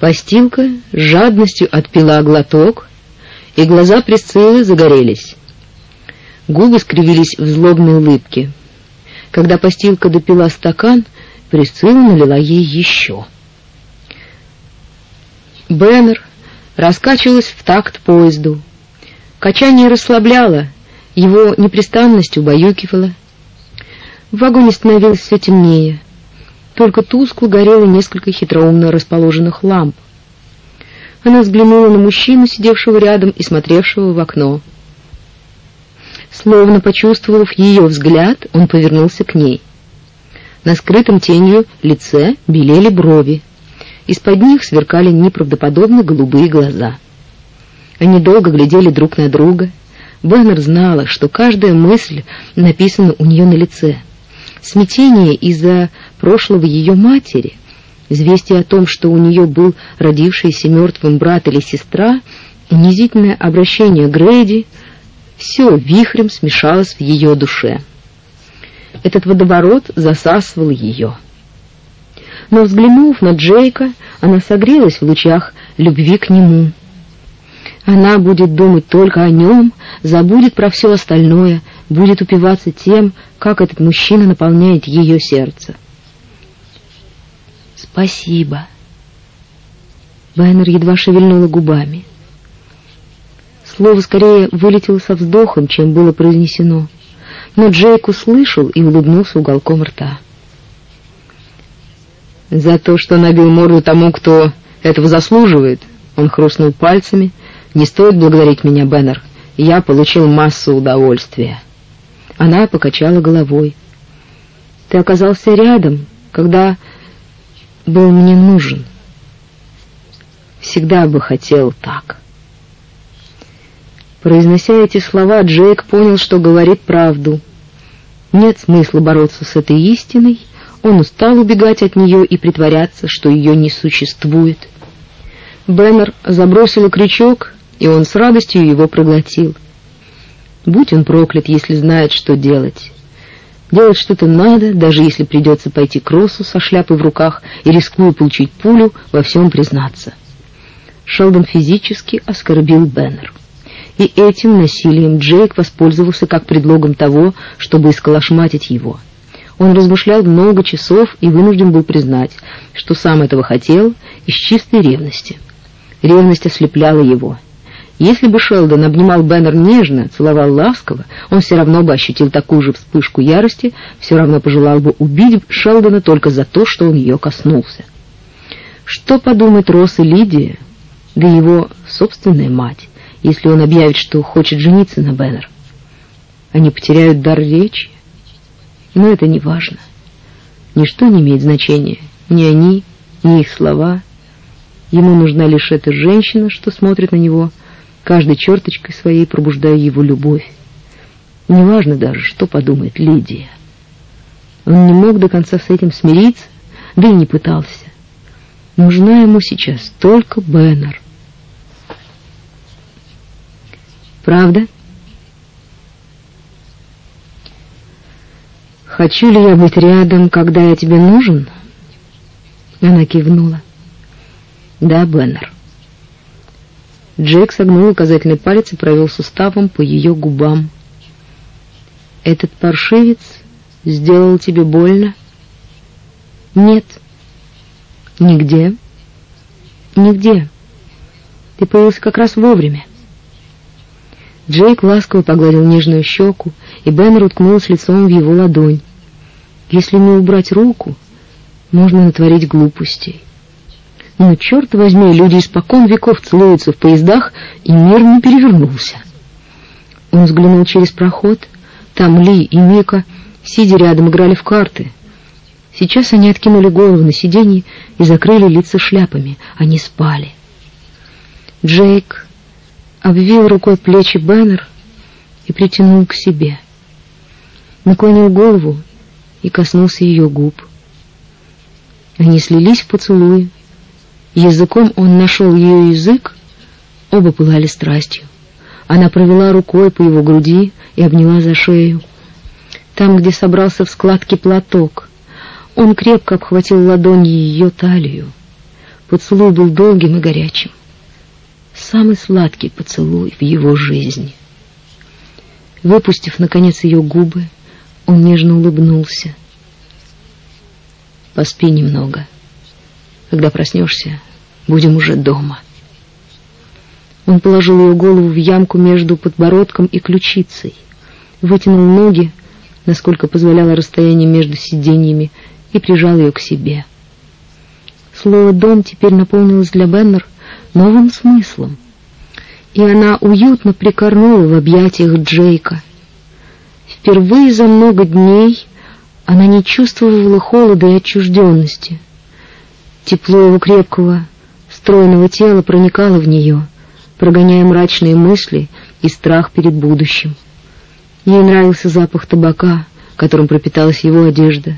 Постилка с жадностью отпила глоток, и глаза Присциллы загорелись. Губы скривились в злобной улыбке. Когда постилка допила стакан, Присцилла налила ей еще. Беннер раскачивалась в такт поезду. Качание расслабляло, его непрестанность убаюкивала. В вагоне становилось все темнее. Только тускло горело несколько хитроумно расположенных ламп. Она взглянула на мужчину, сидевшего рядом и смотревшего в окно. Словно почувствовав ее взгляд, он повернулся к ней. На скрытом тенью лице белели брови. Из-под них сверкали неправдоподобно голубые глаза. Они долго глядели друг на друга. Беннер знала, что каждая мысль написана у нее на лице. Смятение из-за прошлого ее матери, известие о том, что у нее был родившийся мертвым брат или сестра, унизительное обращение Грейди — все вихрем смешалось в ее душе. Этот водоворот засасывал ее но, взглянув на Джейка, она согрелась в лучах любви к нему. Она будет думать только о нем, забудет про все остальное, будет упиваться тем, как этот мужчина наполняет ее сердце. «Спасибо». Байнер едва шевельнула губами. Слово скорее вылетело со вздохом, чем было произнесено, но Джейк услышал и улыбнулся уголком рта. За то, что набил морду тому, кто этого заслуживает, он хрустнул пальцами. Не стоит благодарить меня, Беннер. Я получил массу удовольствия. Она покачала головой. Ты оказался рядом, когда был мне нужен. Всегда бы хотел так. Произнося эти слова, Джейк понял, что говорит правду. Нет смысла бороться с этой истиной, он устал убегать от нее и притворяться, что ее не существует. Беннер забросил крючок, и он с радостью его проглотил. Будь он проклят, если знает, что делать. Делать что-то надо, даже если придется пойти к Россу со шляпой в руках и, рискуя получить пулю, во всем признаться. Шелдон физически оскорбил Беннер. И этим насилием Джейк воспользовался как предлогом того, чтобы исколошматить его — он размышлял много часов и вынужден был признать, что сам этого хотел из чистой ревности. Ревность ослепляла его. Если бы Шелдон обнимал Беннер нежно, целовал ласково, он все равно бы ощутил такую же вспышку ярости, все равно пожелал бы убить Шелдона только за то, что он ее коснулся. Что подумает Росс и Лидия, да его собственная мать, если он объявит, что хочет жениться на Беннер? Они потеряют дар речи, но это не важно. Ничто не имеет значения. Ни они, ни их слова. Ему нужна лишь эта женщина, что смотрит на него, каждой черточкой своей пробуждая его любовь. Неважно даже, что подумает Лидия. Он не мог до конца с этим смириться, да и не пытался. Нужна ему сейчас только Беннер. Правда? Хочу ли я быть рядом, когда я тебе нужен? Она кивнула. Да, Беннер. Джек согнул указательный палец и провел суставом по ее губам. Этот паршивец сделал тебе больно? Нет. Нигде. Нигде. Ты появился как раз вовремя. Джейк ласково погладил нежную щеку, и Беннер уткнулся лицом в его ладонь. Если не убрать руку, можно натворить глупостей. Но, черт возьми, люди испокон веков целуются в поездах, и мир не перевернулся. Он взглянул через проход. Там Ли и Мика, сидя рядом, играли в карты. Сейчас они откинули голову на сиденье и закрыли лица шляпами. Они спали. Джейк обвил рукой плечи Беннер и притянул к себе. Наклонил голову и коснулся ее губ. Они слились в поцелуе. Языком он нашел ее язык, оба пылали страстью. Она провела рукой по его груди и обняла за шею. Там, где собрался в складке платок, он крепко обхватил ладонью ее талию. Поцелуй был долгим и горячим. Самый сладкий поцелуй в его жизни. Выпустив, наконец, ее губы, он нежно улыбнулся. «Поспи немного. Когда проснешься, будем уже дома». Он положил ее голову в ямку между подбородком и ключицей, вытянул ноги, насколько позволяло расстояние между сиденьями, и прижал ее к себе. Слово «дом» теперь наполнилось для Беннер новым смыслом, и она уютно прикорнула в объятиях Джейка. Впервые за много дней она не чувствовала холода и отчужденности. Тепло его крепкого, стройного тела проникало в нее, прогоняя мрачные мысли и страх перед будущим. Ей нравился запах табака, которым пропиталась его одежда.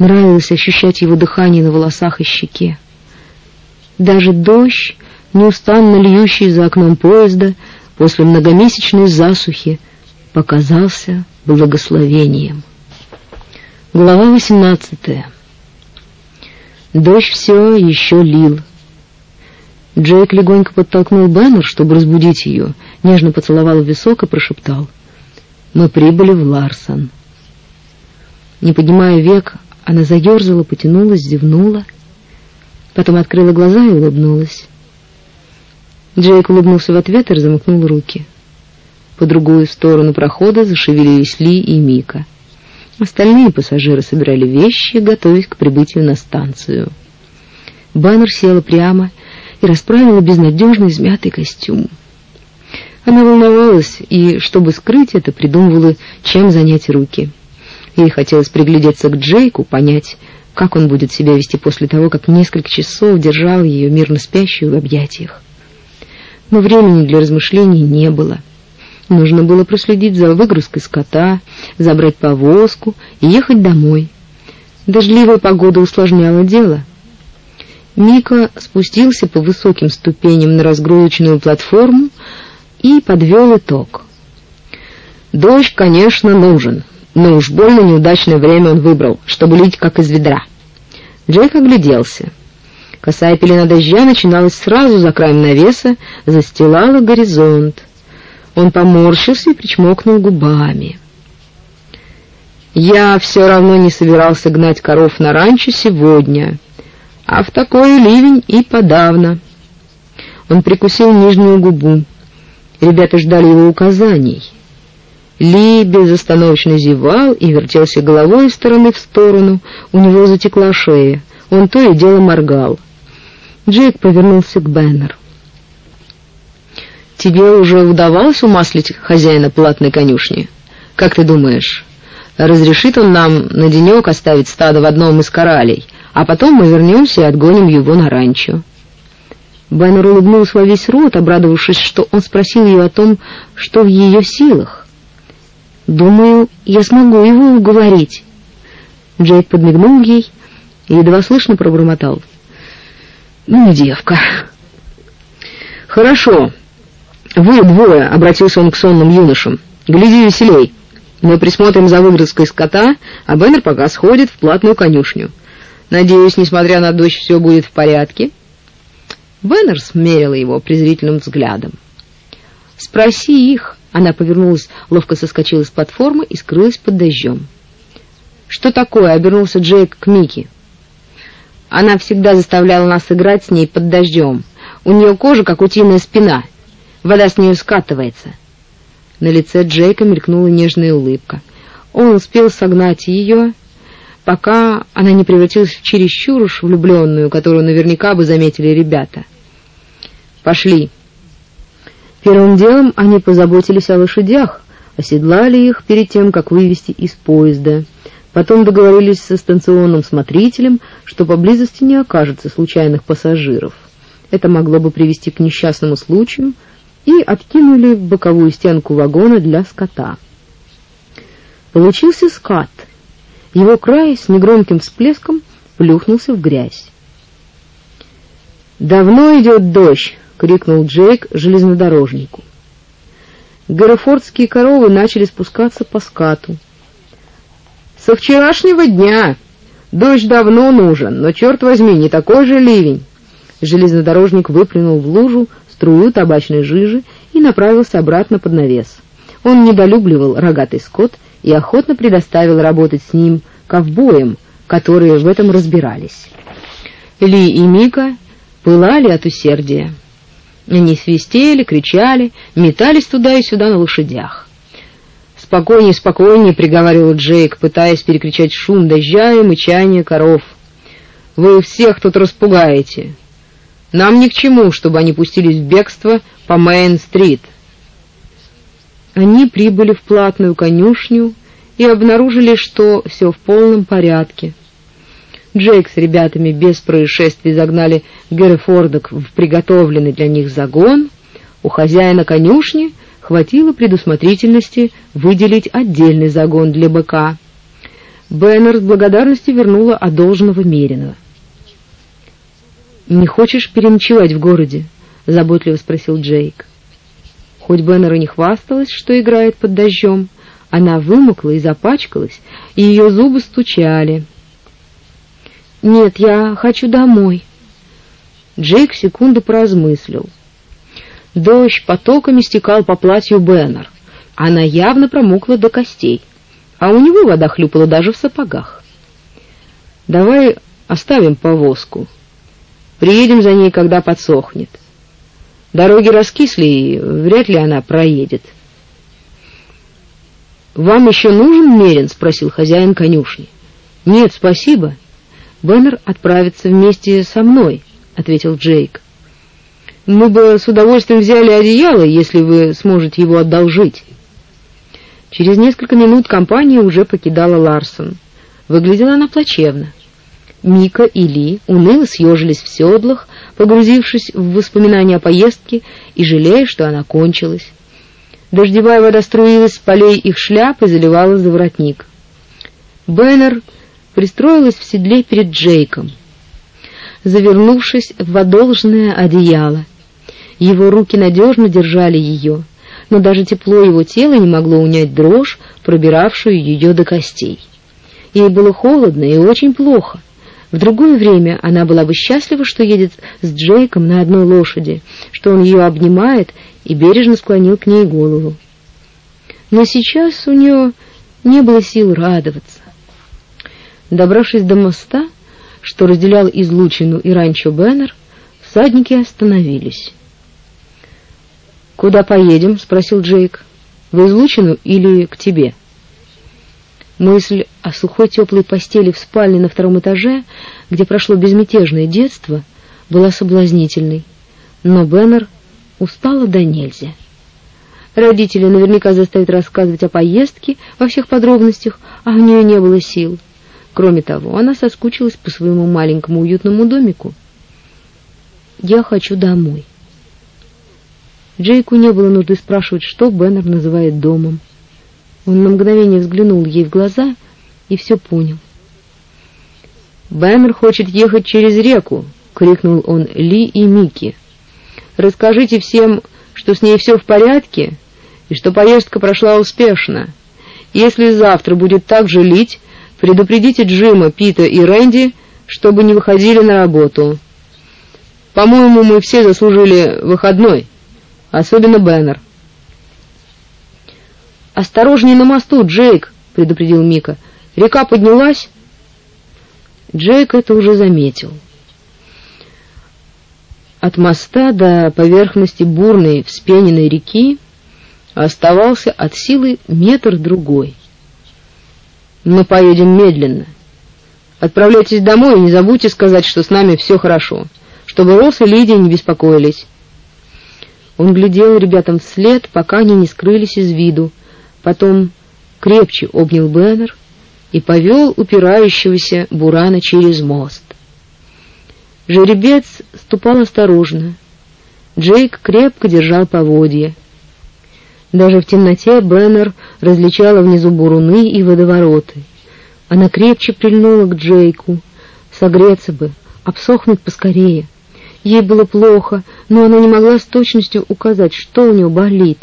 Нравилось ощущать его дыхание на волосах и щеке. Даже дождь, неустанно льющий за окном поезда после многомесячной засухи, показался благословением. Глава 18. Дождь все еще лил. Джейк легонько подтолкнул Беннер, чтобы разбудить ее, нежно поцеловал в висок и прошептал. «Мы прибыли в Ларсон». Не поднимая век, она заерзала, потянулась, зевнула, потом открыла глаза и улыбнулась. Джейк улыбнулся в ответ и разомкнул руки. По другую сторону прохода зашевелились Ли и Мика. Остальные пассажиры собирали вещи, готовясь к прибытию на станцию. Баннер села прямо и расправила безнадежно измятый костюм. Она волновалась и, чтобы скрыть это, придумывала, чем занять руки. Ей хотелось приглядеться к Джейку, понять, как он будет себя вести после того, как несколько часов держал ее мирно спящую в объятиях. Но времени для размышлений не было. Нужно было проследить за выгрузкой скота, забрать повозку и ехать домой. Дождливая погода усложняла дело. Мика спустился по высоким ступеням на разгрузочную платформу и подвел итог. Дождь, конечно, нужен, но уж больно неудачное время он выбрал, чтобы лить как из ведра. Джейк огляделся. Косая пелена дождя начиналась сразу за краем навеса, застилала горизонт. Он поморщился и причмокнул губами. Я все равно не собирался гнать коров на ранчо сегодня, а в такой ливень и подавно. Он прикусил нижнюю губу. Ребята ждали его указаний. Ли безостановочно зевал и вертелся головой из стороны в сторону. У него затекла шея. Он то и дело моргал. Джейк повернулся к Беннер. «Тебе уже удавалось умаслить хозяина платной конюшни? Как ты думаешь, разрешит он нам на денек оставить стадо в одном из коралей, а потом мы вернемся и отгоним его на ранчо?» Беннер улыбнулся во весь рот, обрадовавшись, что он спросил ее о том, что в ее силах. «Думаю, я смогу его уговорить». Джейк подмигнул ей и едва слышно пробормотал. «Ну, девка». «Хорошо. Вы двое», — обратился он к сонным юношам. «Гляди веселей. Мы присмотрим за выгрузкой скота, а Беннер пока сходит в платную конюшню. Надеюсь, несмотря на дождь, все будет в порядке». Беннер смерила его презрительным взглядом. «Спроси их». Она повернулась, ловко соскочила с платформы и скрылась под дождем. «Что такое?» — обернулся Джейк к Микки. «Она всегда заставляла нас играть с ней под дождем. У нее кожа, как утиная спина. Вода с нее скатывается». На лице Джейка мелькнула нежная улыбка. Он успел согнать ее, пока она не превратилась в чересчур уж влюбленную, которую наверняка бы заметили ребята. «Пошли!» Первым делом они позаботились о лошадях, оседлали их перед тем, как вывести из поезда. Потом договорились со станционным смотрителем, что поблизости не окажется случайных пассажиров. Это могло бы привести к несчастному случаю, и откинули боковую стенку вагона для скота. Получился скат. Его край с негромким всплеском плюхнулся в грязь. «Давно идет дождь!» — крикнул Джейк железнодорожнику. Гарофордские коровы начали спускаться по скату. «Со вчерашнего дня! Дождь давно нужен, но, черт возьми, не такой же ливень. Железнодорожник выплюнул в лужу струю табачной жижи и направился обратно под навес. Он недолюбливал рогатый скот и охотно предоставил работать с ним ковбоям, которые в этом разбирались. Ли и Мика пылали от усердия. Они свистели, кричали, метались туда и сюда на лошадях. «Спокойнее, спокойнее», — приговаривал Джейк, пытаясь перекричать шум дождя и мычание коров. «Вы всех тут распугаете. Нам ни к чему, чтобы они пустились в бегство по Мейн-стрит». Они прибыли в платную конюшню и обнаружили, что все в полном порядке. Джейк с ребятами без происшествий загнали Герефордок в приготовленный для них загон. У хозяина конюшни хватило предусмотрительности выделить отдельный загон для быка. Беннер с благодарностью вернула одолженного мериного. «Не хочешь переночевать в городе?» — заботливо спросил Джейк. Хоть Беннер и не хвасталась, что играет под дождем, она вымокла и запачкалась, и ее зубы стучали — «Нет, я хочу домой». Джейк секунду поразмыслил. Дождь потоками стекал по платью Беннер. Она явно промокла до костей, а у него вода хлюпала даже в сапогах. «Давай оставим повозку. Приедем за ней, когда подсохнет. Дороги раскисли, и вряд ли она проедет». «Вам еще нужен мерин?» — спросил хозяин конюшни. «Нет, спасибо». Беннер отправится вместе со мной, ответил Джейк. Мы бы с удовольствием взяли одеяло, если вы сможете его одолжить. Через несколько минут компания уже покидала Ларсон. Выглядела она плачевно. Мика и Ли уныло съежились в седлах, погрузившись в воспоминания о поездке и жалея, что она кончилась. Дождевая вода струилась с полей их шляп и заливала за воротник. Беннер пристроилась в седле перед Джейком, завернувшись в одолженное одеяло. Его руки надежно держали ее, но даже тепло его тела не могло унять дрожь, пробиравшую ее до костей. Ей было холодно и очень плохо. В другое время она была бы счастлива, что едет с Джейком на одной лошади, что он ее обнимает и бережно склонил к ней голову. Но сейчас у нее не было сил радоваться. Добравшись до моста, что разделял излучину и ранчо Беннер, всадники остановились. «Куда поедем?» — спросил Джейк. «В излучину или к тебе?» Мысль о сухой теплой постели в спальне на втором этаже, где прошло безмятежное детство, была соблазнительной, но Беннер устала до нельзя. Родители наверняка заставят рассказывать о поездке во всех подробностях, а у нее не было сил. Кроме того, она соскучилась по своему маленькому уютному домику. «Я хочу домой». Джейку не было нужды спрашивать, что Беннер называет домом. Он на мгновение взглянул ей в глаза и все понял. «Беннер хочет ехать через реку!» — крикнул он Ли и Микки. «Расскажите всем, что с ней все в порядке и что поездка прошла успешно. Если завтра будет так же лить, Предупредите Джима, Пита и Рэнди, чтобы не выходили на работу. По-моему, мы все заслужили выходной, особенно Беннер. Осторожней на мосту, Джейк, предупредил Мика. Река поднялась. Джейк это уже заметил. От моста до поверхности бурной вспененной реки оставался от силы метр другой. Мы поедем медленно. Отправляйтесь домой и не забудьте сказать, что с нами все хорошо, чтобы Росс и Лидия не беспокоились. Он глядел ребятам вслед, пока они не скрылись из виду. Потом крепче обнял Беннер и повел упирающегося Бурана через мост. Жеребец ступал осторожно. Джейк крепко держал поводья. Даже в темноте Беннер различала внизу буруны и водовороты. Она крепче прильнула к Джейку. Согреться бы, обсохнуть поскорее. Ей было плохо, но она не могла с точностью указать, что у нее болит.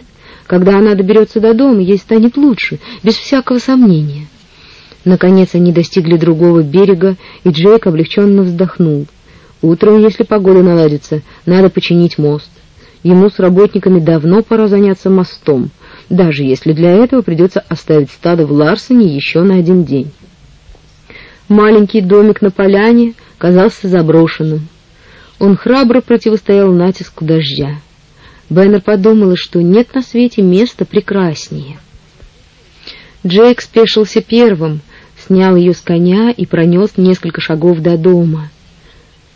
Когда она доберется до дома, ей станет лучше, без всякого сомнения. Наконец они достигли другого берега, и Джейк облегченно вздохнул. Утром, если погода наладится, надо починить мост. Ему с работниками давно пора заняться мостом, даже если для этого придется оставить стадо в Ларсоне еще на один день. Маленький домик на поляне казался заброшенным. Он храбро противостоял натиску дождя. Беннер подумала, что нет на свете места прекраснее. Джейк спешился первым, снял ее с коня и пронес несколько шагов до дома.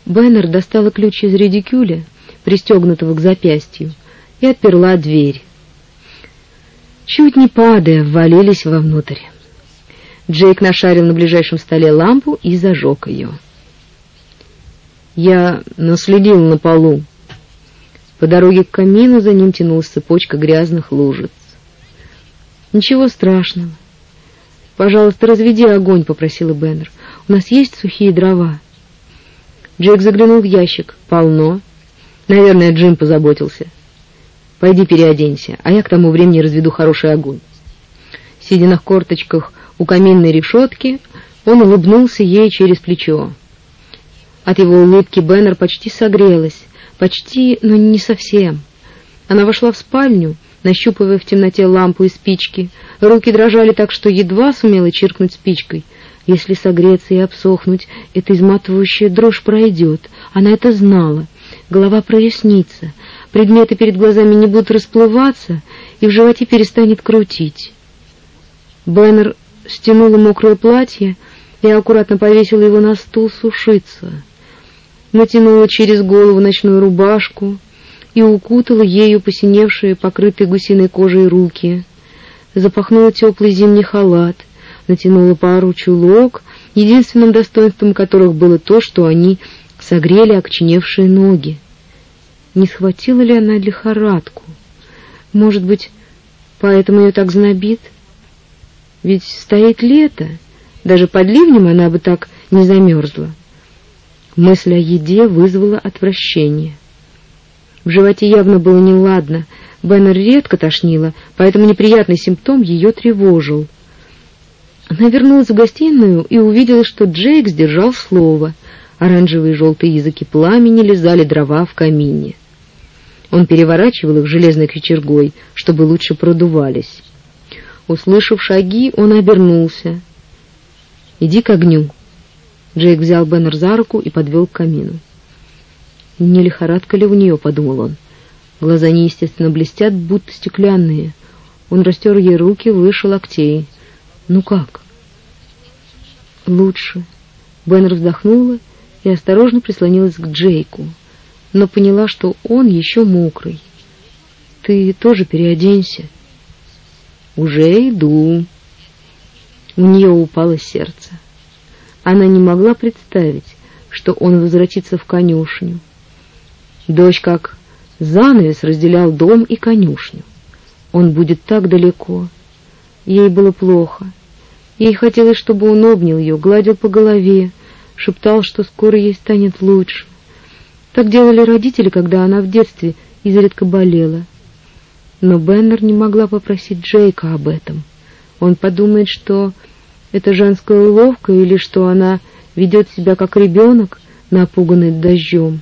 Беннер достала ключ из редикюля, пристегнутого к запястью, и отперла дверь. Чуть не падая, ввалились вовнутрь. Джейк нашарил на ближайшем столе лампу и зажег ее. Я наследил на полу. По дороге к камину за ним тянулась цепочка грязных лужиц. Ничего страшного. Пожалуйста, разведи огонь, попросила Беннер. У нас есть сухие дрова. Джейк заглянул в ящик. Полно. Наверное, Джим позаботился. Пойди переоденься, а я к тому времени разведу хороший огонь. Сидя на корточках у каминной решетки, он улыбнулся ей через плечо. От его улыбки Беннер почти согрелась, почти, но не совсем. Она вошла в спальню, нащупывая в темноте лампу и спички. Руки дрожали так, что едва сумела чиркнуть спичкой. Если согреться и обсохнуть, эта изматывающая дрожь пройдет. Она это знала. Голова прояснится, предметы перед глазами не будут расплываться, и в животе перестанет крутить. Беннер стянула мокрое платье и аккуратно повесила его на стул сушиться. Натянула через голову ночную рубашку и укутала ею посиневшие, покрытые гусиной кожей руки. Запахнула теплый зимний халат, натянула пару чулок, единственным достоинством которых было то, что они согрели окоченевшие ноги. Не схватила ли она лихорадку? Может быть, поэтому ее так знобит? Ведь стоит лето, даже под ливнем она бы так не замерзла. Мысль о еде вызвала отвращение. В животе явно было неладно. Беннер редко тошнило, поэтому неприятный симптом ее тревожил. Она вернулась в гостиную и увидела, что Джейк сдержал слово. Оранжевые и желтые языки пламени лизали дрова в камине. Он переворачивал их железной кочергой, чтобы лучше продувались. Услышав шаги, он обернулся. «Иди к огню». Джейк взял Беннер за руку и подвел к камину. «Не лихорадка ли у нее?» — подумал он. Глаза неестественно блестят, будто стеклянные. Он растер ей руки выше локтей. «Ну как?» «Лучше». Беннер вздохнула и осторожно прислонилась к Джейку, но поняла, что он еще мокрый. «Ты тоже переоденься». «Уже иду». У нее упало сердце. Она не могла представить, что он возвратится в конюшню. Дождь как занавес разделял дом и конюшню. Он будет так далеко. Ей было плохо. Ей хотелось, чтобы он обнял ее, гладил по голове, шептал, что скоро ей станет лучше. Так делали родители, когда она в детстве изредка болела. Но Беннер не могла попросить Джейка об этом. Он подумает, что это женская уловка или что она ведет себя как ребенок, напуганный дождем.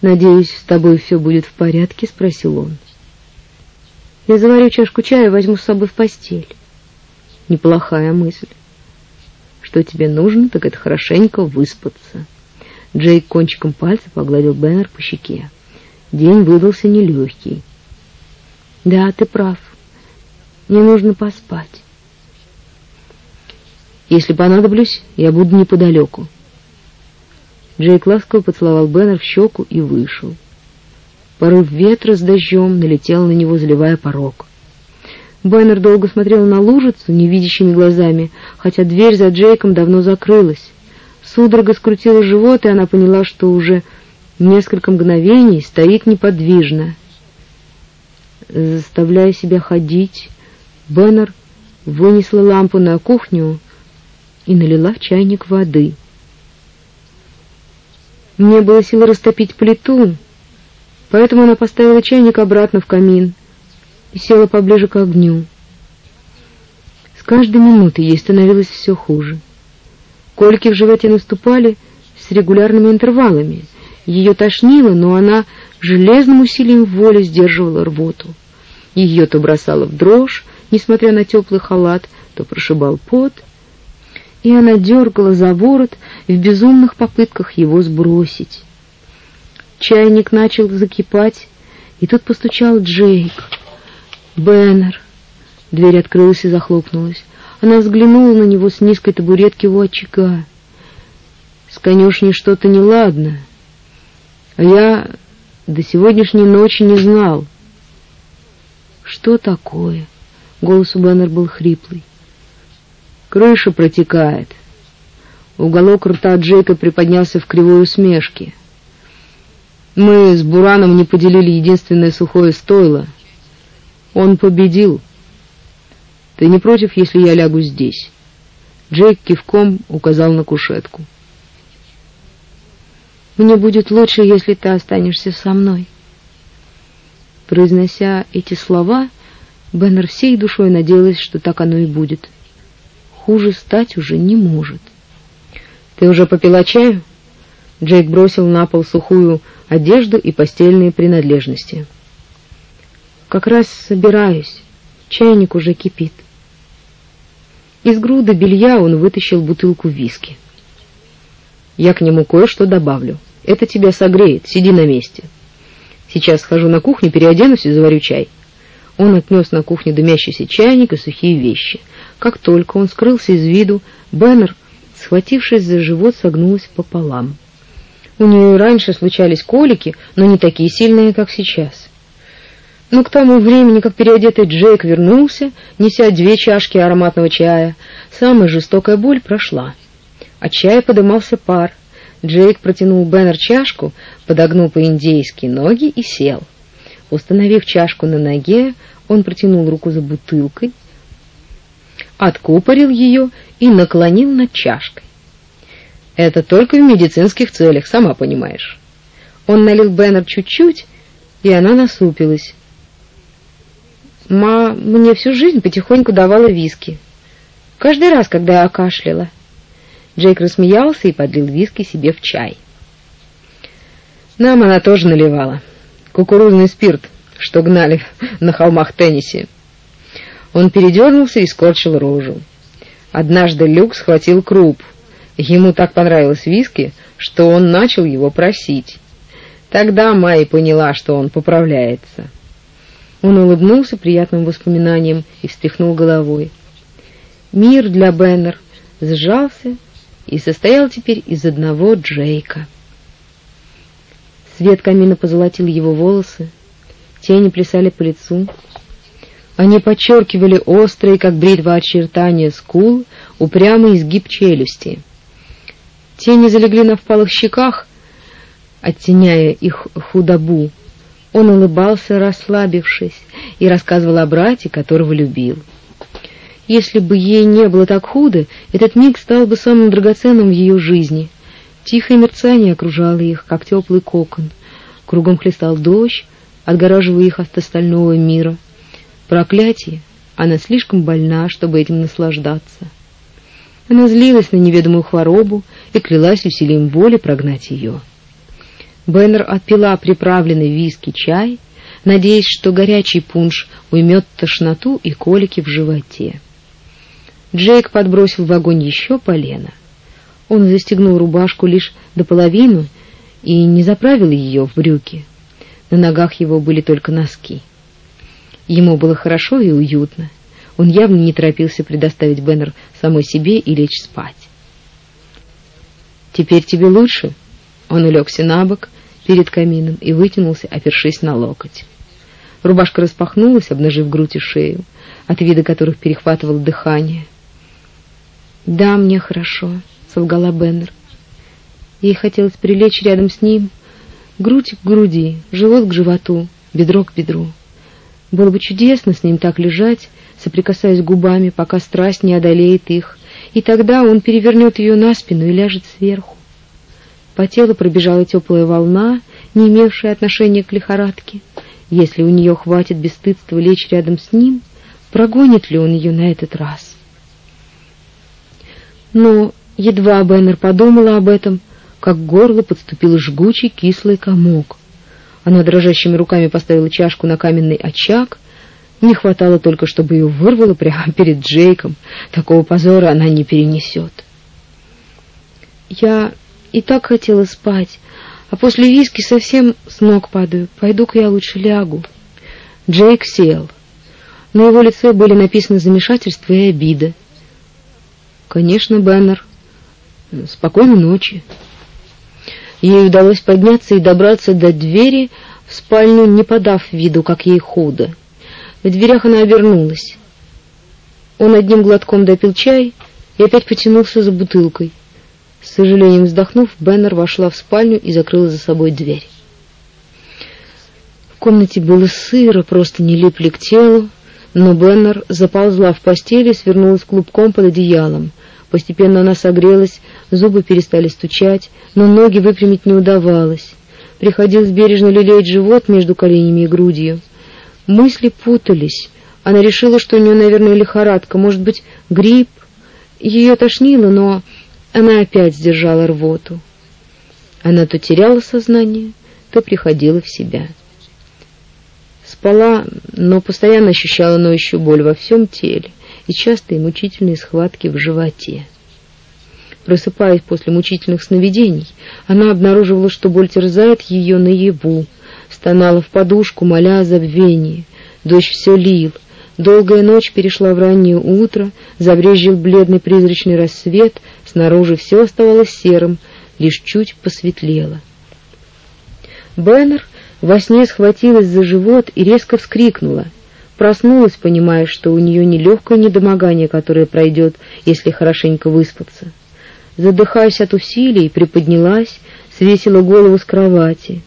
«Надеюсь, с тобой все будет в порядке?» — спросил он. «Я заварю чашку чая и возьму с собой в постель». «Неплохая мысль. Что тебе нужно, так это хорошенько выспаться». Джейк кончиком пальца погладил Беннер по щеке. День выдался нелегкий. «Да, ты прав. Мне нужно поспать». Если понадоблюсь, я буду неподалеку. Джейк ласково поцеловал Беннер в щеку и вышел. Порыв ветра с дождем налетел на него, заливая порог. Беннер долго смотрел на лужицу невидящими глазами, хотя дверь за Джейком давно закрылась. Судорога скрутила живот, и она поняла, что уже несколько мгновений стоит неподвижно. Заставляя себя ходить, Беннер вынесла лампу на кухню и налила в чайник воды. Не было сил растопить плиту, поэтому она поставила чайник обратно в камин и села поближе к огню. С каждой минутой ей становилось все хуже. Кольки в животе наступали с регулярными интервалами. Ее тошнило, но она железным усилием воли сдерживала рвоту. Ее то бросало в дрожь, несмотря на теплый халат, то прошибал пот, и она дергала за ворот в безумных попытках его сбросить. Чайник начал закипать, и тут постучал Джейк. Беннер. Дверь открылась и захлопнулась. Она взглянула на него с низкой табуретки у очага. С конюшней что-то неладно. А я до сегодняшней ночи не знал. Что такое? Голос у Беннер был хриплый. Крыша протекает. Уголок рта Джейка приподнялся в кривой усмешке. Мы с Бураном не поделили единственное сухое стойло. Он победил. Ты не против, если я лягу здесь? Джейк кивком указал на кушетку. Мне будет лучше, если ты останешься со мной. Произнося эти слова, Беннер всей душой надеялась, что так оно и будет. Хуже стать уже не может. Ты уже попила чаю? Джейк бросил на пол сухую одежду и постельные принадлежности. Как раз собираюсь. Чайник уже кипит. Из груды белья он вытащил бутылку виски. Я к нему кое-что добавлю. Это тебя согреет. Сиди на месте. Сейчас схожу на кухню, переоденусь и заварю чай. Он отнес на кухню дымящийся чайник и сухие вещи. Как только он скрылся из виду, Беннер, схватившись за живот, согнулась пополам. У нее раньше случались колики, но не такие сильные, как сейчас. Но к тому времени, как переодетый Джейк вернулся, неся две чашки ароматного чая, самая жестокая боль прошла. От чая подымался пар. Джейк протянул Беннер чашку, подогнул по-индейски ноги и сел. Установив чашку на ноге, он протянул руку за бутылкой, откупорил ее и наклонил над чашкой. Это только в медицинских целях, сама понимаешь. Он налил Беннер чуть-чуть, и она насупилась. Ма мне всю жизнь потихоньку давала виски. Каждый раз, когда я кашляла. Джейк рассмеялся и подлил виски себе в чай. Нам она тоже наливала. Кукурузный спирт, что гнали на холмах Теннесси. Он передернулся и скорчил рожу. Однажды Люк схватил круп — Ему так понравилось виски, что он начал его просить. Тогда Майя поняла, что он поправляется. Он улыбнулся приятным воспоминанием и встряхнул головой. Мир для Беннер сжался и состоял теперь из одного Джейка. Свет камина позолотил его волосы, тени плясали по лицу. Они подчеркивали острые, как бритва очертания скул, упрямый изгиб челюсти. Тени залегли на впалых щеках, оттеняя их худобу. Он улыбался, расслабившись, и рассказывал о брате, которого любил. Если бы ей не было так худо, этот миг стал бы самым драгоценным в ее жизни. Тихое мерцание окружало их, как теплый кокон. Кругом хлестал дождь, отгораживая их от остального мира. Проклятие! Она слишком больна, чтобы этим наслаждаться. Она злилась на неведомую хворобу и клялась усилием воли прогнать ее. Беннер отпила приправленный виски чай, надеясь, что горячий пунш уймет тошноту и колики в животе. Джейк подбросил в огонь еще полено. Он застегнул рубашку лишь до половины и не заправил ее в брюки. На ногах его были только носки. Ему было хорошо и уютно. Он явно не торопился предоставить Беннер самой себе и лечь спать. «Теперь тебе лучше?» Он улегся на бок перед камином и вытянулся, опершись на локоть. Рубашка распахнулась, обнажив грудь и шею, от вида которых перехватывало дыхание. «Да, мне хорошо», — солгала Беннер. Ей хотелось прилечь рядом с ним, грудь к груди, живот к животу, бедро к бедру. Было бы чудесно с ним так лежать, соприкасаясь губами, пока страсть не одолеет их, и тогда он перевернет ее на спину и ляжет сверху. По телу пробежала теплая волна, не имевшая отношения к лихорадке. Если у нее хватит бесстыдства лечь рядом с ним, прогонит ли он ее на этот раз? Но едва Беннер подумала об этом, как к горлу подступил жгучий кислый комок. Она дрожащими руками поставила чашку на каменный очаг. Не хватало только, чтобы ее вырвало прямо перед Джейком. Такого позора она не перенесет. Я и так хотела спать, а после виски совсем с ног падаю. Пойду-ка я лучше лягу. Джейк сел. На его лице были написаны замешательство и обида. Конечно, Беннер. Спокойной ночи. Ей удалось подняться и добраться до двери в спальню, не подав виду, как ей худо. В дверях она обернулась. Он одним глотком допил чай и опять потянулся за бутылкой. С сожалением вздохнув, Беннер вошла в спальню и закрыла за собой дверь. В комнате было сыро, просто не липли к телу, но Беннер заползла в постели и свернулась клубком под одеялом. Постепенно она согрелась, зубы перестали стучать, но ноги выпрямить не удавалось. Приходилось бережно лелеять живот между коленями и грудью. Мысли путались. Она решила, что у нее, наверное, лихорадка, может быть, грипп. Ее тошнило, но она опять сдержала рвоту. Она то теряла сознание, то приходила в себя. Спала, но постоянно ощущала ноющую боль во всем теле и частые мучительные схватки в животе. Просыпаясь после мучительных сновидений, она обнаруживала, что боль терзает ее наяву, стонала в подушку, моля о забвении. Дождь все лил. Долгая ночь перешла в раннее утро, забрезжил бледный призрачный рассвет, снаружи все оставалось серым, лишь чуть посветлело. Беннер во сне схватилась за живот и резко вскрикнула — Проснулась, понимая, что у нее нелегкое недомогание, которое пройдет, если хорошенько выспаться. Задыхаясь от усилий, приподнялась, свесила голову с кровати.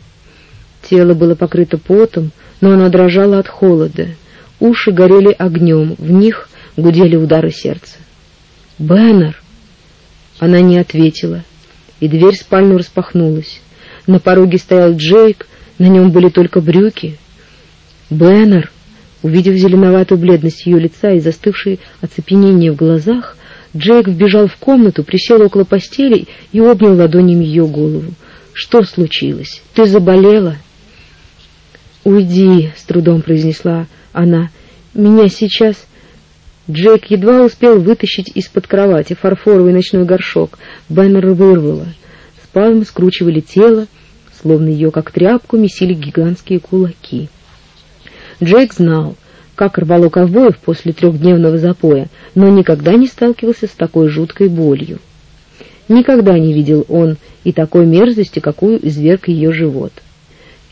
Тело было покрыто потом, но она дрожала от холода. Уши горели огнем, в них гудели удары сердца. «Бэннер!» Она не ответила, и дверь в спальню распахнулась. На пороге стоял Джейк, на нем были только брюки. «Бэннер!» Увидев зеленоватую бледность ее лица и застывшее оцепенение в глазах, Джек вбежал в комнату, присел около постели и обнял ладонями ее голову. «Что случилось? Ты заболела?» «Уйди», — с трудом произнесла она. «Меня сейчас...» Джек едва успел вытащить из-под кровати фарфоровый ночной горшок. Бэннер вырвало. Спазмы скручивали тело, словно ее, как тряпку, месили гигантские кулаки. Джейк знал, как рвало ковбоев после трехдневного запоя, но никогда не сталкивался с такой жуткой болью. Никогда не видел он и такой мерзости, какую изверг ее живот.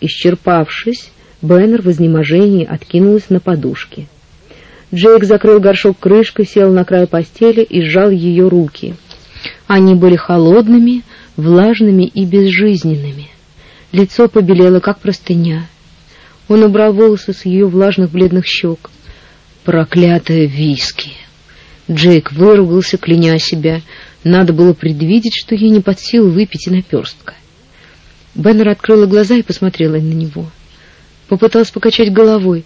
Исчерпавшись, Беннер в изнеможении откинулась на подушке. Джейк закрыл горшок крышкой, сел на край постели и сжал ее руки. Они были холодными, влажными и безжизненными. Лицо побелело, как простыня. Он убрал волосы с ее влажных бледных щек. Проклятая виски! Джейк выругался, кляня себя. Надо было предвидеть, что ей не под силу выпить и наперстка. Беннер открыла глаза и посмотрела на него. Попыталась покачать головой.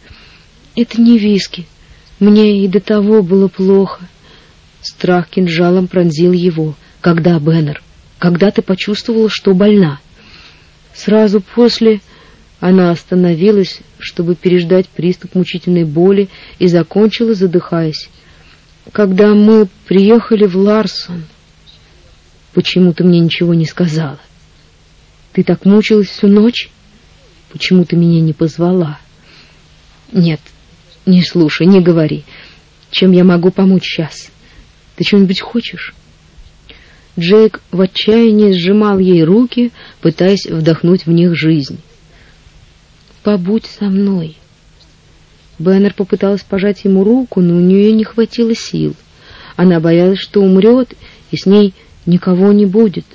«Это не виски. Мне и до того было плохо». Страх кинжалом пронзил его. «Когда, Беннер? Когда ты почувствовала, что больна?» «Сразу после...» Она остановилась, чтобы переждать приступ мучительной боли, и закончила, задыхаясь. «Когда мы приехали в Ларсон, почему ты мне ничего не сказала? Ты так мучилась всю ночь? Почему ты меня не позвала?» «Нет, не слушай, не говори. Чем я могу помочь сейчас? Ты что-нибудь хочешь?» Джейк в отчаянии сжимал ей руки, пытаясь вдохнуть в них жизнь. Побудь со мной. Беннер попыталась пожать ему руку, но у нее не хватило сил. Она боялась, что умрет, и с ней никого не будет.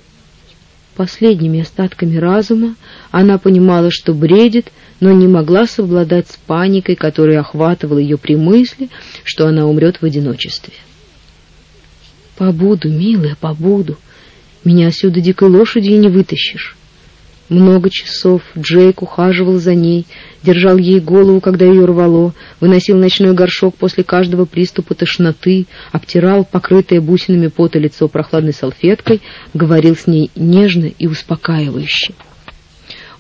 Последними остатками разума она понимала, что бредит, но не могла совладать с паникой, которая охватывала ее при мысли, что она умрет в одиночестве. «Побуду, милая, побуду. Меня отсюда дикой лошадью не вытащишь». Много часов Джейк ухаживал за ней, держал ей голову, когда ее рвало, выносил ночной горшок после каждого приступа тошноты, обтирал покрытое бусинами пота лицо прохладной салфеткой, говорил с ней нежно и успокаивающе.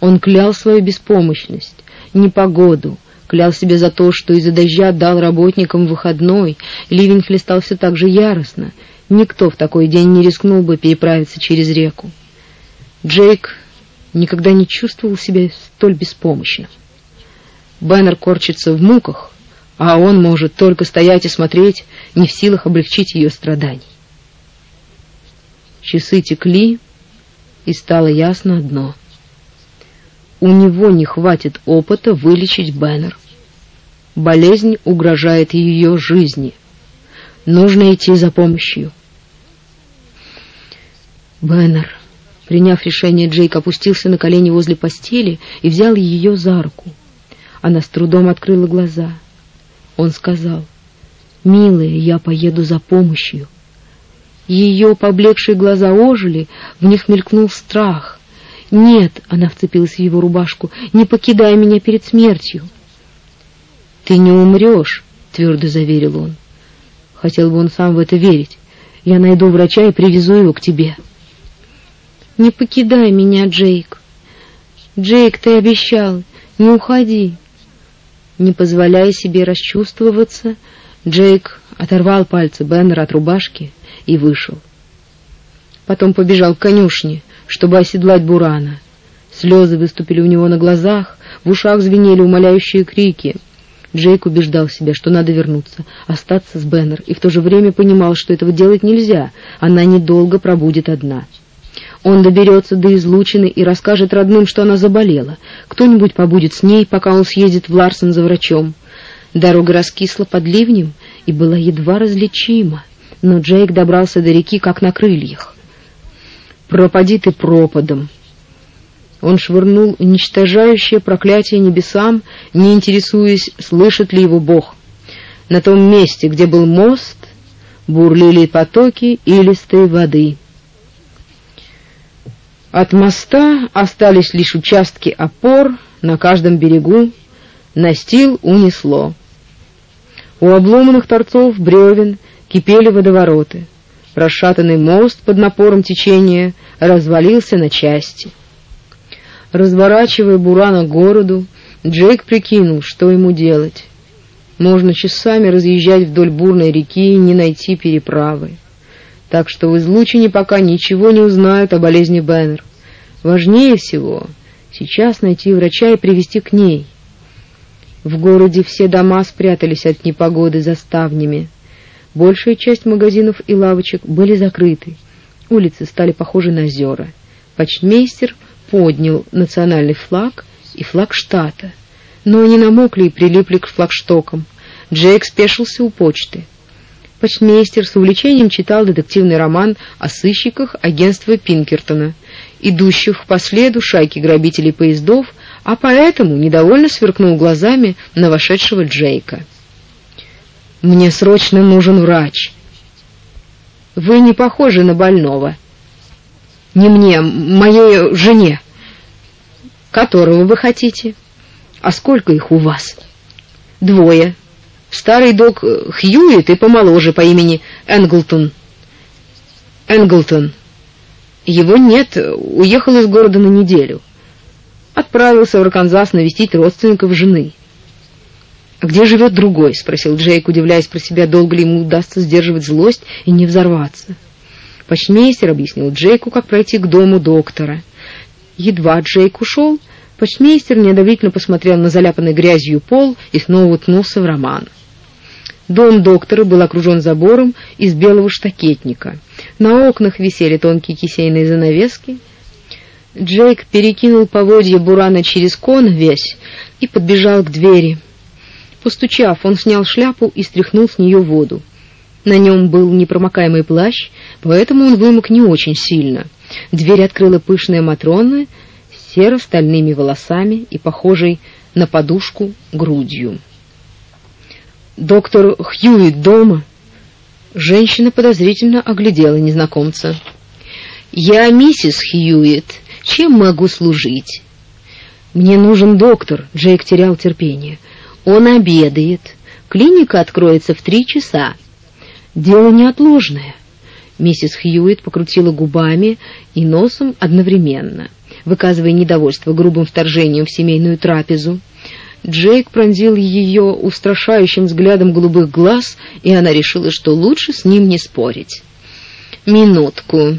Он клял свою беспомощность, непогоду, клял себя за то, что из-за дождя дал работникам выходной, ливень хлестал все так же яростно. Никто в такой день не рискнул бы переправиться через реку. Джейк никогда не чувствовал себя столь беспомощным. Бэннер корчится в муках, а он может только стоять и смотреть, не в силах облегчить ее страданий. Часы текли, и стало ясно одно. У него не хватит опыта вылечить Бэннер. Болезнь угрожает ее жизни. Нужно идти за помощью. Бэннер Приняв решение, Джейк опустился на колени возле постели и взял ее за руку. Она с трудом открыла глаза. Он сказал, «Милая, я поеду за помощью». Ее поблекшие глаза ожили, в них мелькнул страх. «Нет», — она вцепилась в его рубашку, — «не покидай меня перед смертью». «Ты не умрешь», — твердо заверил он. Хотел бы он сам в это верить. «Я найду врача и привезу его к тебе». Не покидай меня, Джейк. Джейк, ты обещал, не уходи. Не позволяя себе расчувствоваться, Джейк оторвал пальцы Беннера от рубашки и вышел. Потом побежал к конюшне, чтобы оседлать Бурана. Слезы выступили у него на глазах, в ушах звенели умоляющие крики. Джейк убеждал себя, что надо вернуться, остаться с Беннер, и в то же время понимал, что этого делать нельзя, она недолго пробудет одна. Он доберется до излучины и расскажет родным, что она заболела. Кто-нибудь побудет с ней, пока он съездит в Ларсон за врачом. Дорога раскисла под ливнем и была едва различима, но Джейк добрался до реки, как на крыльях. «Пропади ты пропадом!» Он швырнул уничтожающее проклятие небесам, не интересуясь, слышит ли его Бог. На том месте, где был мост, бурлили потоки илистой воды — от моста остались лишь участки опор на каждом берегу, настил унесло. У обломанных торцов бревен кипели водовороты. Расшатанный мост под напором течения развалился на части. Разворачивая Бурана к городу, Джейк прикинул, что ему делать. Можно часами разъезжать вдоль бурной реки и не найти переправы так что в излучине пока ничего не узнают о болезни Беннер. Важнее всего сейчас найти врача и привести к ней. В городе все дома спрятались от непогоды за ставнями. Большая часть магазинов и лавочек были закрыты. Улицы стали похожи на озера. Почтмейстер поднял национальный флаг и флаг штата, но они намокли и прилипли к флагштокам. Джейк спешился у почты. Почтмейстер с увлечением читал детективный роман о сыщиках агентства Пинкертона, идущих по следу шайки грабителей поездов, а поэтому недовольно сверкнул глазами на вошедшего Джейка. «Мне срочно нужен врач». «Вы не похожи на больного». «Не мне, моей жене». «Которого вы хотите?» «А сколько их у вас?» «Двое». Старый док Хьюит и помоложе по имени Энглтон. Энглтон. Его нет, уехал из города на неделю. Отправился в Арканзас навестить родственников жены. «А где живет другой?» — спросил Джейк, удивляясь про себя, долго ли ему удастся сдерживать злость и не взорваться. Почтмейстер объяснил Джейку, как пройти к дому доктора. Едва Джейк ушел, почтмейстер неодобрительно посмотрел на заляпанный грязью пол и снова уткнулся в роман. Дом доктора был окружен забором из белого штакетника. На окнах висели тонкие кисейные занавески. Джейк перекинул поводья Бурана через кон весь и подбежал к двери. Постучав, он снял шляпу и стряхнул с нее воду. На нем был непромокаемый плащ, поэтому он вымок не очень сильно. Дверь открыла пышная Матрона серо-стальными волосами и похожей на подушку грудью. Доктор Хьюит дома? Женщина подозрительно оглядела незнакомца. Я миссис Хьюит, Чем могу служить? Мне нужен доктор. Джейк терял терпение. Он обедает. Клиника откроется в три часа. Дело неотложное. Миссис Хьюит покрутила губами и носом одновременно, выказывая недовольство грубым вторжением в семейную трапезу. Джейк пронзил ее устрашающим взглядом голубых глаз, и она решила, что лучше с ним не спорить. «Минутку».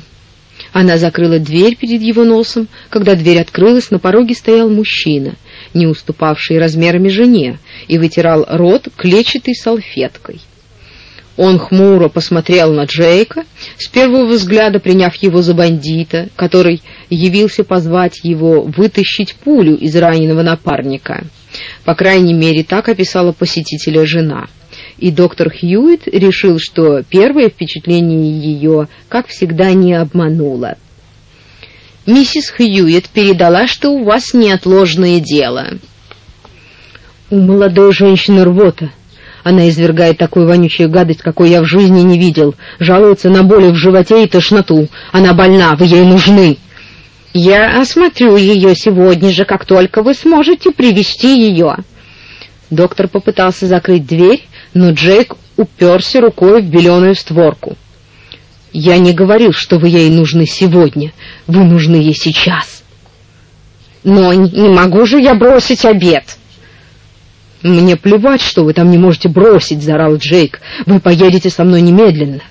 Она закрыла дверь перед его носом. Когда дверь открылась, на пороге стоял мужчина, не уступавший размерами жене, и вытирал рот клетчатой салфеткой. Он хмуро посмотрел на Джейка, с первого взгляда приняв его за бандита, который явился позвать его вытащить пулю из раненого напарника. По крайней мере, так описала посетителя жена. И доктор Хьюит решил, что первое впечатление ее, как всегда, не обмануло. «Миссис Хьюит передала, что у вас неотложное дело». «У молодой женщины рвота», она извергает такую вонючую гадость, какой я в жизни не видел. Жалуется на боли в животе и тошноту. Она больна, вы ей нужны. Я осмотрю ее сегодня же, как только вы сможете привести ее. Доктор попытался закрыть дверь, но Джейк уперся рукой в беленую створку. Я не говорил, что вы ей нужны сегодня. Вы нужны ей сейчас. Но не могу же я бросить обед. «Мне плевать, что вы там не можете бросить», — заорал Джейк. «Вы поедете со мной немедленно».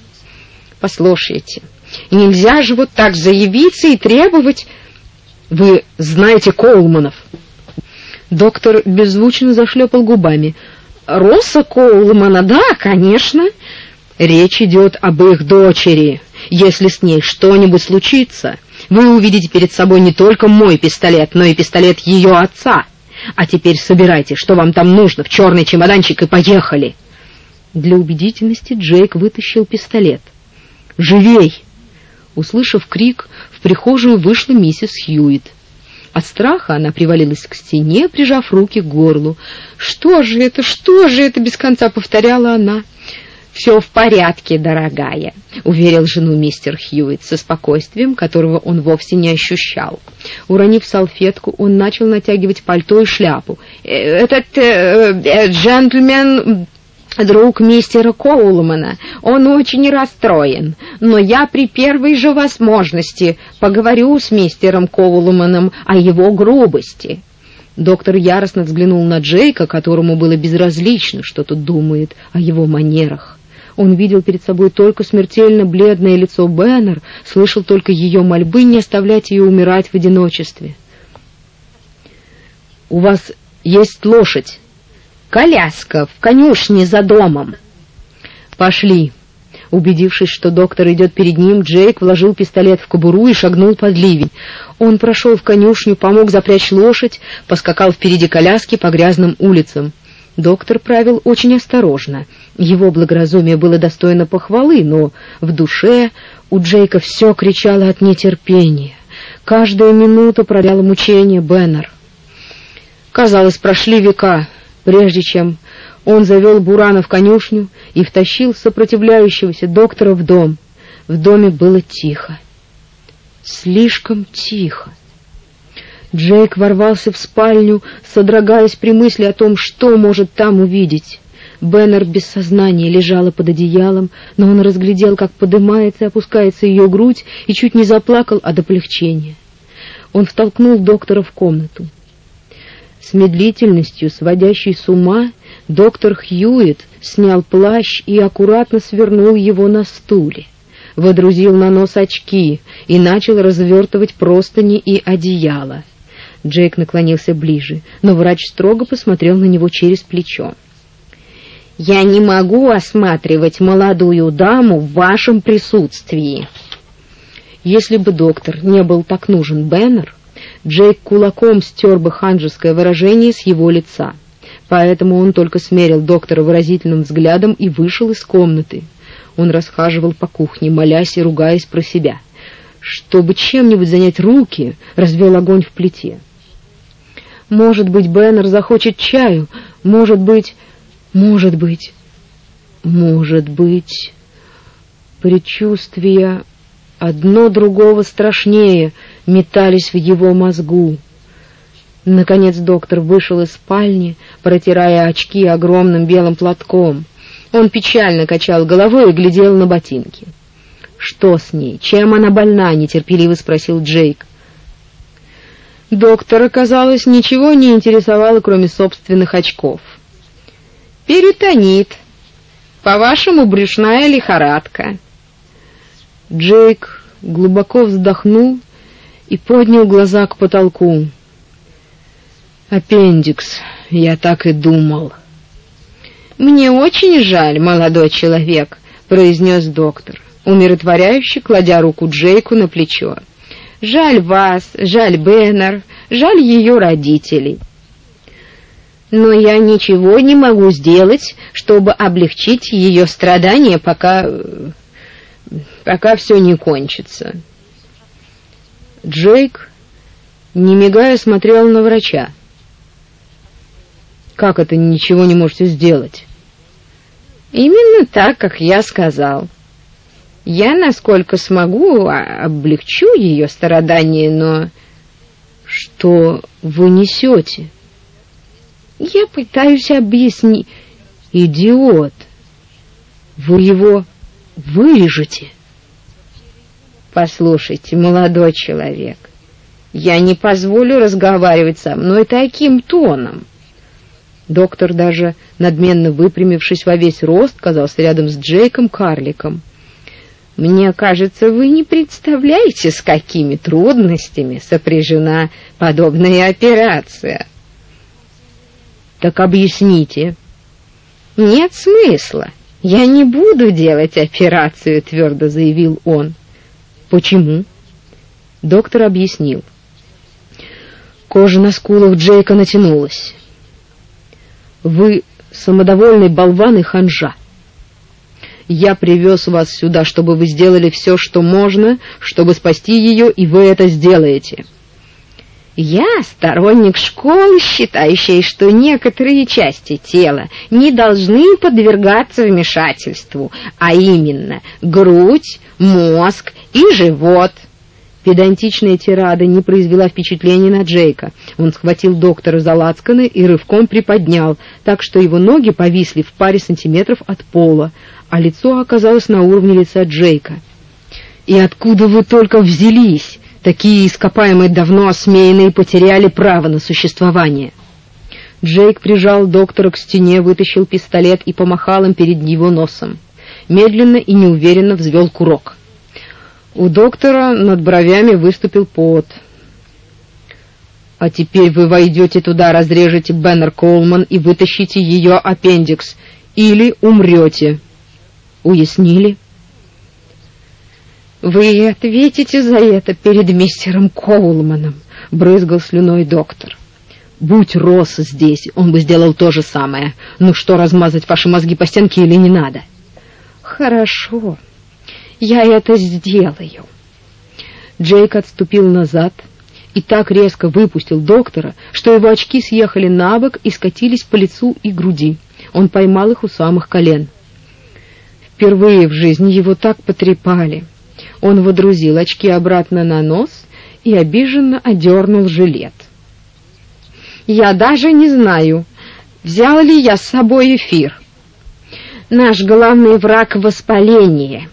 «Послушайте, нельзя же вот так заявиться и требовать...» «Вы знаете Коулманов?» Доктор беззвучно зашлепал губами. «Росса Коулмана, да, конечно». «Речь идет об их дочери. Если с ней что-нибудь случится, вы увидите перед собой не только мой пистолет, но и пистолет ее отца». А теперь собирайте, что вам там нужно, в черный чемоданчик и поехали. Для убедительности Джейк вытащил пистолет. Живей! Услышав крик, в прихожую вышла миссис Хьюит. От страха она привалилась к стене, прижав руки к горлу. «Что же это? Что же это?» — без конца повторяла она. «Все в порядке, дорогая», — уверил жену мистер Хьюитт со спокойствием, которого он вовсе не ощущал. Уронив салфетку, он начал натягивать пальто и шляпу. «Э, «Этот э, э, джентльмен друг мистера Коулмана. Он очень расстроен, но я при первой же возможности поговорю с мистером Коулманом о его грубости». Доктор яростно взглянул на Джейка, которому было безразлично, что тут думает о его манерах. Он видел перед собой только смертельно бледное лицо Беннер, слышал только ее мольбы не оставлять ее умирать в одиночестве. «У вас есть лошадь?» «Коляска в конюшне за домом». «Пошли». Убедившись, что доктор идет перед ним, Джейк вложил пистолет в кобуру и шагнул под ливень. Он прошел в конюшню, помог запрячь лошадь, поскакал впереди коляски по грязным улицам. Доктор правил очень осторожно. Его благоразумие было достойно похвалы, но в душе у Джейка все кричало от нетерпения. Каждая минута проляла мучение Беннер. Казалось, прошли века, прежде чем он завел Бурана в конюшню и втащил сопротивляющегося доктора в дом. В доме было тихо. Слишком тихо. Джейк ворвался в спальню, содрогаясь при мысли о том, что может там увидеть. Беннер без сознания лежала под одеялом, но он разглядел, как поднимается и опускается ее грудь, и чуть не заплакал от облегчения. Он втолкнул доктора в комнату. С медлительностью, сводящей с ума, доктор Хьюит снял плащ и аккуратно свернул его на стуле, водрузил на нос очки и начал развертывать простыни и одеяло. Джейк наклонился ближе, но врач строго посмотрел на него через плечо. «Я не могу осматривать молодую даму в вашем присутствии». Если бы доктор не был так нужен Беннер, Джейк кулаком стер бы ханжеское выражение с его лица. Поэтому он только смерил доктора выразительным взглядом и вышел из комнаты. Он расхаживал по кухне, молясь и ругаясь про себя. Чтобы чем-нибудь занять руки, развел огонь в плите. Может быть, Беннер захочет чаю. Может быть, может быть, может быть. Предчувствия одно другого страшнее метались в его мозгу. Наконец доктор вышел из спальни, протирая очки огромным белым платком. Он печально качал головой и глядел на ботинки. «Что с ней? Чем она больна?» — нетерпеливо спросил Джейк. Доктора, казалось, ничего не интересовало, кроме собственных очков. «Перитонит. По-вашему, брюшная лихорадка». Джейк глубоко вздохнул и поднял глаза к потолку. «Аппендикс, я так и думал». «Мне очень жаль, молодой человек», — произнес доктор, умиротворяюще кладя руку Джейку на плечо. «Жаль вас, жаль Беннер, жаль ее родителей». «Но я ничего не могу сделать, чтобы облегчить ее страдания, пока... пока все не кончится». Джейк, не мигая, смотрел на врача. «Как это ничего не можете сделать?» Именно так, как я сказал. Я, насколько смогу, облегчу ее страдания, но что вы несете? Я пытаюсь объяснить. Идиот. Вы его вырежете. Послушайте, молодой человек, я не позволю разговаривать со мной таким тоном. Доктор даже надменно выпрямившись во весь рост, казался рядом с Джейком карликом. Мне кажется, вы не представляете, с какими трудностями сопряжена подобная операция. Так объясните. Нет смысла. Я не буду делать операцию, твердо заявил он. Почему? Доктор объяснил. Кожа на скулах Джейка натянулась. Вы самодовольный болван и ханжа. Я привез вас сюда, чтобы вы сделали все, что можно, чтобы спасти ее, и вы это сделаете. Я сторонник школы, считающей, что некоторые части тела не должны подвергаться вмешательству, а именно грудь, мозг и живот — Педантичная тирада не произвела впечатления на Джейка. Он схватил доктора за лацканы и рывком приподнял, так что его ноги повисли в паре сантиметров от пола, а лицо оказалось на уровне лица Джейка. «И откуда вы только взялись? Такие ископаемые давно осмеянные потеряли право на существование». Джейк прижал доктора к стене, вытащил пистолет и помахал им перед его носом. Медленно и неуверенно взвел курок. У доктора над бровями выступил пот. А теперь вы войдете туда, разрежете Беннер Коулман и вытащите ее аппендикс, или умрете. Уяснили? Вы ответите за это перед мистером Коулманом, брызгал слюной доктор. Будь Росс здесь, он бы сделал то же самое. Ну что, размазать ваши мозги по стенке или не надо? Хорошо. Я это сделаю. Джейк отступил назад и так резко выпустил доктора, что его очки съехали на бок и скатились по лицу и груди. Он поймал их у самых колен. Впервые в жизни его так потрепали. Он водрузил очки обратно на нос и обиженно одернул жилет. «Я даже не знаю, взял ли я с собой эфир. Наш главный враг — воспаление».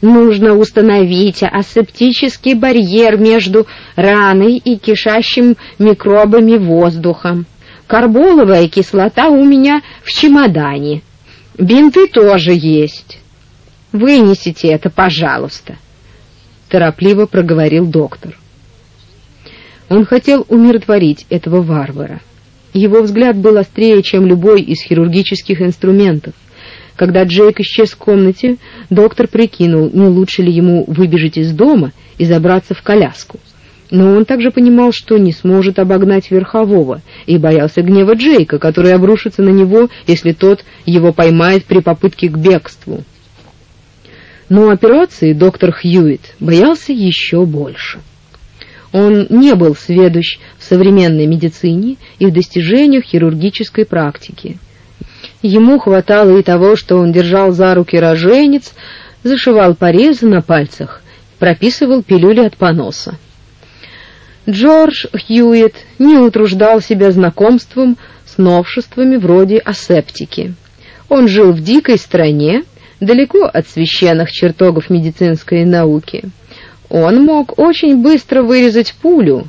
Нужно установить асептический барьер между раной и кишащим микробами воздухом. Карболовая кислота у меня в чемодане. Бинты тоже есть. Вынесите это, пожалуйста, торопливо проговорил доктор. Он хотел умиротворить этого варвара. Его взгляд был острее, чем любой из хирургических инструментов. Когда Джейк исчез в комнате, доктор прикинул, не лучше ли ему выбежать из дома и забраться в коляску. Но он также понимал, что не сможет обогнать верхового, и боялся гнева Джейка, который обрушится на него, если тот его поймает при попытке к бегству. Но операции доктор Хьюит боялся еще больше. Он не был сведущ в современной медицине и в достижениях хирургической практики. Ему хватало и того, что он держал за руки роженец, зашивал порезы на пальцах, прописывал пилюли от поноса. Джордж Хьюитт не утруждал себя знакомством с новшествами вроде асептики. Он жил в дикой стране, далеко от священных чертогов медицинской науки. Он мог очень быстро вырезать пулю,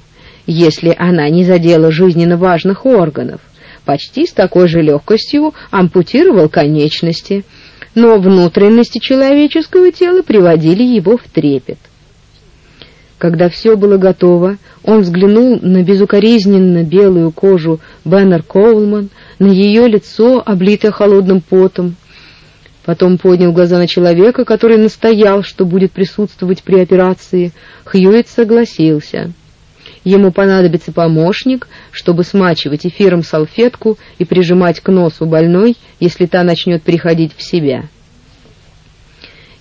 если она не задела жизненно важных органов. Почти с такой же легкостью ампутировал конечности, но внутренности человеческого тела приводили его в трепет. Когда все было готово, он взглянул на безукоризненно белую кожу Беннер Коулман, на ее лицо, облитое холодным потом. Потом поднял глаза на человека, который настоял, что будет присутствовать при операции. Хьюитт согласился. Ему понадобится помощник, чтобы смачивать эфиром салфетку и прижимать к носу больной, если та начнет приходить в себя.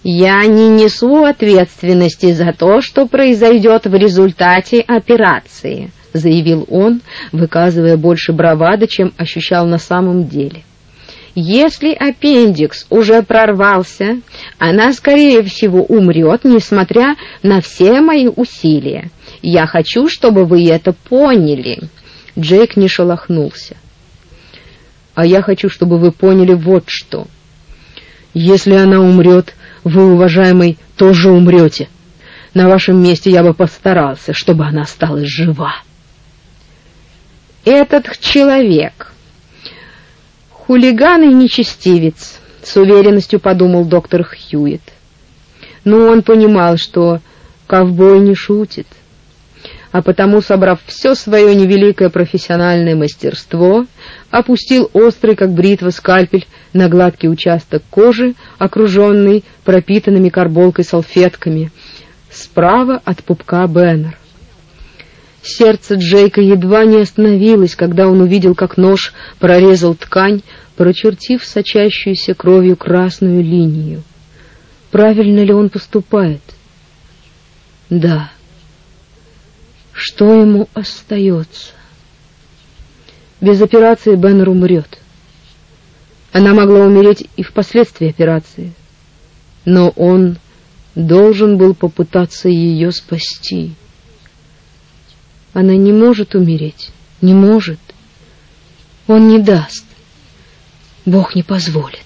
Я не несу ответственности за то, что произойдет в результате операции, заявил он, выказывая больше бравады, чем ощущал на самом деле. Если аппендикс уже прорвался, она скорее всего умрет, несмотря на все мои усилия. Я хочу, чтобы вы это поняли. Джейк не шелохнулся. А я хочу, чтобы вы поняли вот что. Если она умрет, вы, уважаемый, тоже умрете. На вашем месте я бы постарался, чтобы она осталась жива. Этот человек хулиган и нечестивец, с уверенностью подумал доктор Хьюит. Но он понимал, что ковбой не шутит. А потому, собрав все свое невеликое профессиональное мастерство, опустил острый, как бритва, скальпель на гладкий участок кожи, окруженный пропитанными карболкой салфетками, справа от пупка Беннер. Сердце Джейка едва не остановилось, когда он увидел, как нож прорезал ткань, прочертив сочащуюся кровью красную линию. Правильно ли он поступает? Да. Что ему остается? Без операции Беннер умрет. Она могла умереть и впоследствии операции. Но он должен был попытаться ее спасти. Она не может умереть, не может. Он не даст. Бог не позволит.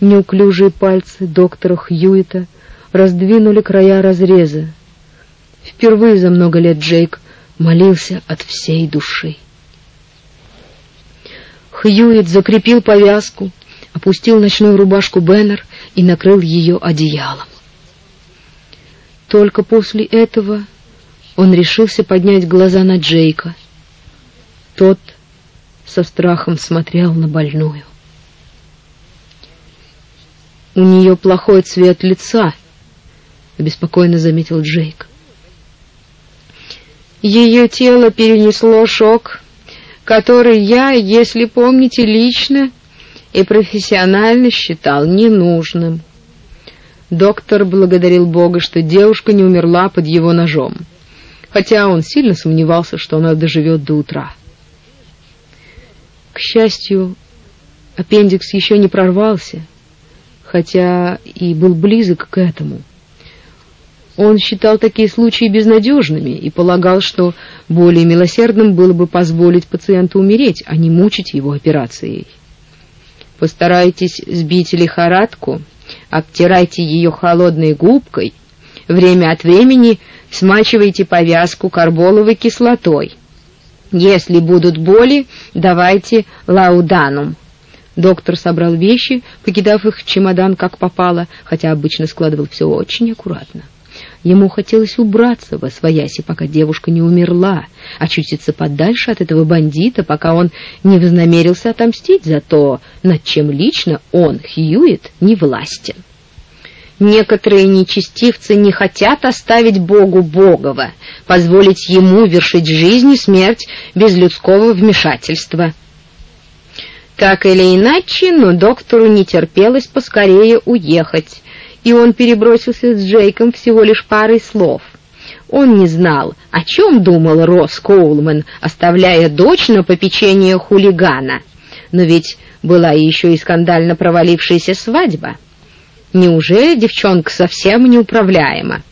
Неуклюжие пальцы доктора Хьюита раздвинули края разреза. Впервые за много лет Джейк молился от всей души. Хьюит закрепил повязку, опустил ночную рубашку Беннер и накрыл ее одеялом. Только после этого он решился поднять глаза на Джейка. Тот со страхом смотрел на больную. У нее плохой цвет лица, беспокойно заметил Джейк. Ее тело перенесло шок который я, если помните, лично и профессионально считал ненужным. Доктор благодарил Бога, что девушка не умерла под его ножом, хотя он сильно сомневался, что она доживет до утра. К счастью, аппендикс еще не прорвался, хотя и был близок к этому. Он считал такие случаи безнадежными и полагал, что более милосердным было бы позволить пациенту умереть, а не мучить его операцией. Постарайтесь сбить лихорадку, обтирайте ее холодной губкой, время от времени смачивайте повязку карболовой кислотой. Если будут боли, давайте лауданум. Доктор собрал вещи, покидав их в чемодан как попало, хотя обычно складывал все очень аккуратно. Ему хотелось убраться во свояси, пока девушка не умерла, очутиться подальше от этого бандита, пока он не вознамерился отомстить за то, над чем лично он, Хьюит, не властен. Некоторые нечестивцы не хотят оставить Богу Богова, позволить ему вершить жизнь и смерть без людского вмешательства. Так или иначе, но доктору не терпелось поскорее уехать, и он перебросился с Джейком всего лишь парой слов. Он не знал, о чем думал Росс Коулман, оставляя дочь на попечение хулигана. Но ведь была еще и скандально провалившаяся свадьба. Неужели девчонка совсем неуправляема?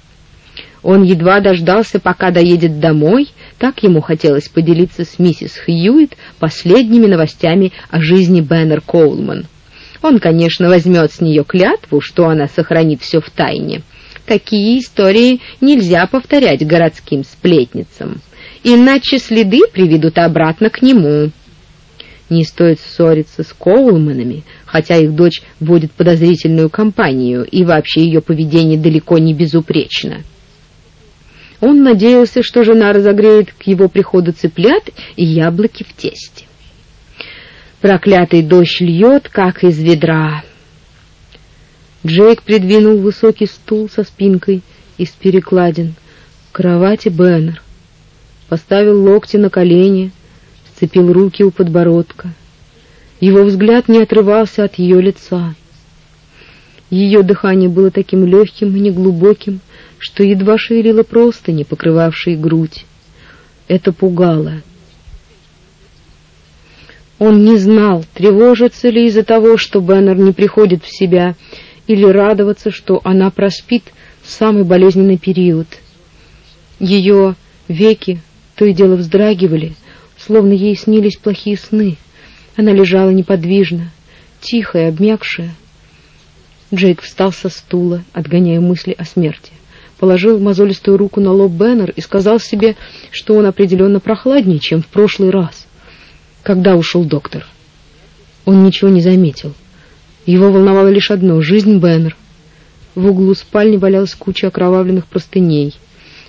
Он едва дождался, пока доедет домой, так ему хотелось поделиться с миссис Хьюит последними новостями о жизни Беннер Коулман. Он, конечно, возьмет с нее клятву, что она сохранит все в тайне. Такие истории нельзя повторять городским сплетницам, иначе следы приведут обратно к нему. Не стоит ссориться с Коулманами, хотя их дочь будет подозрительную компанию, и вообще ее поведение далеко не безупречно. Он надеялся, что жена разогреет к его приходу цыплят и яблоки в тесте. Проклятый дождь льет, как из ведра. Джейк придвинул высокий стул со спинкой из перекладин к кровати Беннер, поставил локти на колени, сцепил руки у подбородка. Его взгляд не отрывался от ее лица. Ее дыхание было таким легким и неглубоким, что едва шевелило простыни, покрывавшие грудь. Это пугало. Он не знал, тревожится ли из-за того, что Беннер не приходит в себя, или радоваться, что она проспит самый болезненный период. Ее веки то и дело вздрагивали, словно ей снились плохие сны. Она лежала неподвижно, тихая, обмякшая. Джейк встал со стула, отгоняя мысли о смерти положил мозолистую руку на лоб Беннер и сказал себе, что он определенно прохладнее, чем в прошлый раз. Когда ушел доктор? Он ничего не заметил. Его волновало лишь одно — жизнь Беннер. В углу спальни валялась куча окровавленных простыней.